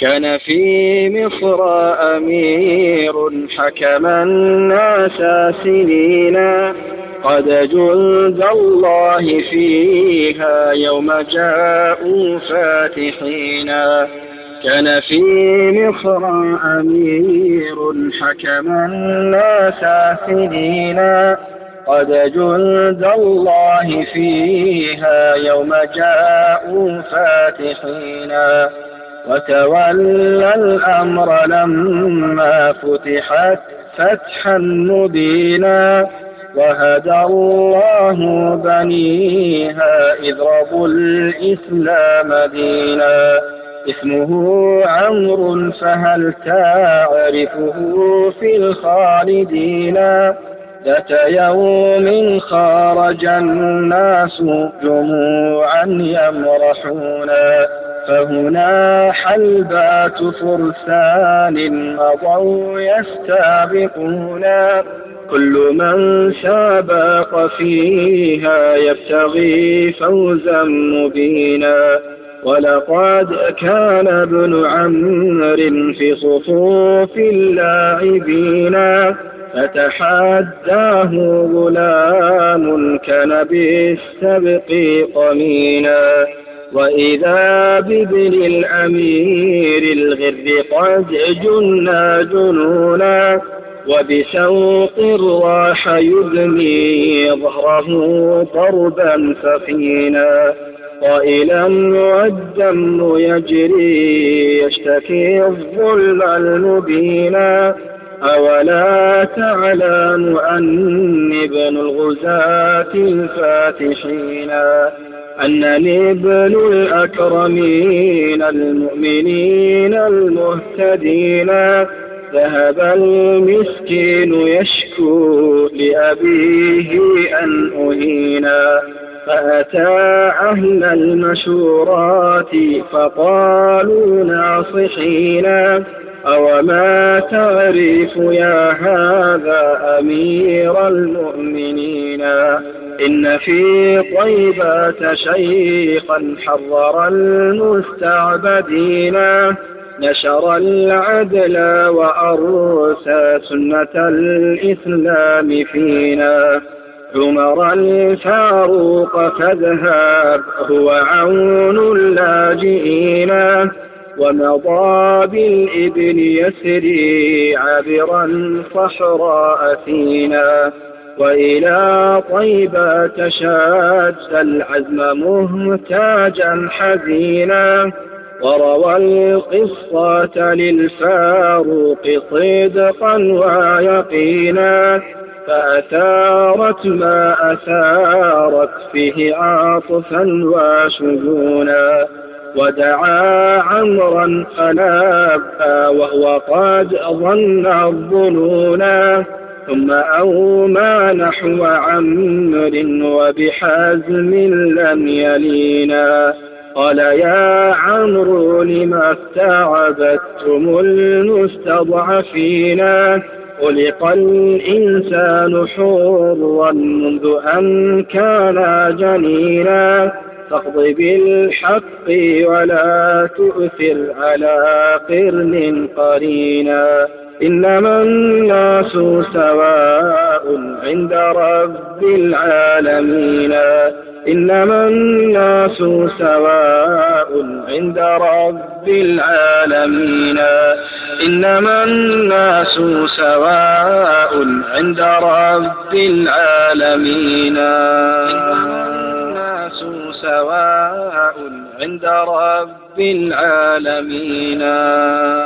كان في مصر أمير حكم الناس سنينا. قد جند الله فيها يوم جاءوا فاتحين. كان في مصر أمير حكم الناس سنينا. قد جند الله فيها يوم جاءوا فاتحين. وتولى الأمر لما فتحت فتحا مبينا. وهدى الله بنيها إذ ربوا الإسلام دينا. اسمه عمرو فهل تعرفه في الخالدين؟ ذات يوم خرج الناس جموعا يمرحون فهنا حلبات فرسان مضوا يستابقون. كل من سابق فيها يبتغي فوزا مبينا. ولقد كان ابن عمرو في صفوف اللاعبين. فتحداه غلام كان بالسبق قمينا. وإذا بابن الأمير الغر قد جنا جنونا وبشوق الراح يدمي ظهره ضربا سفينا قائلا والدم يجري يشتكي الظلم المبينا أولا تعلم أني ابن الغزاة الفاتحين أنني ابن الأكرمين المؤمنين المهتدين ذهب المسكين يشكو لأبيه أن أهينا فأتى أهل المشورات فقالوا ناصحينا أوما تعرف يا هذا أمير المؤمنين إن في طيبة شيخا حضر المستعبدين. نشر العدل وأرسى سنة الإسلام فينا. عمر الفاروق فاذهب هو عون اللاجئين. ومضى بالإبن يسري عبرا صحراء سينا. وإلى طيبة تشاد العزم مهتاجا حزينا وروى القصة للفاروق صدقا ويقينا فأثارت ما أثارت فيه عاطفا وشجونا ودعا عمرا فنبى وهو قد ظن الظنونا ثم أومى نحو عمر وبحزم لم يلينا. قال يا عمرو لما استعبدتم المستضعفين؟ خلق الإنسان حرا منذ أن كان جنينا. فاقض بالحق ولا تؤثر على قرن قرينا. إنما الناس سواء عند رب العالمين. إنما الناس سواء عند رب العالمين. إنما الناس سواء عند رب العالمين. سواء عند رب العالمين.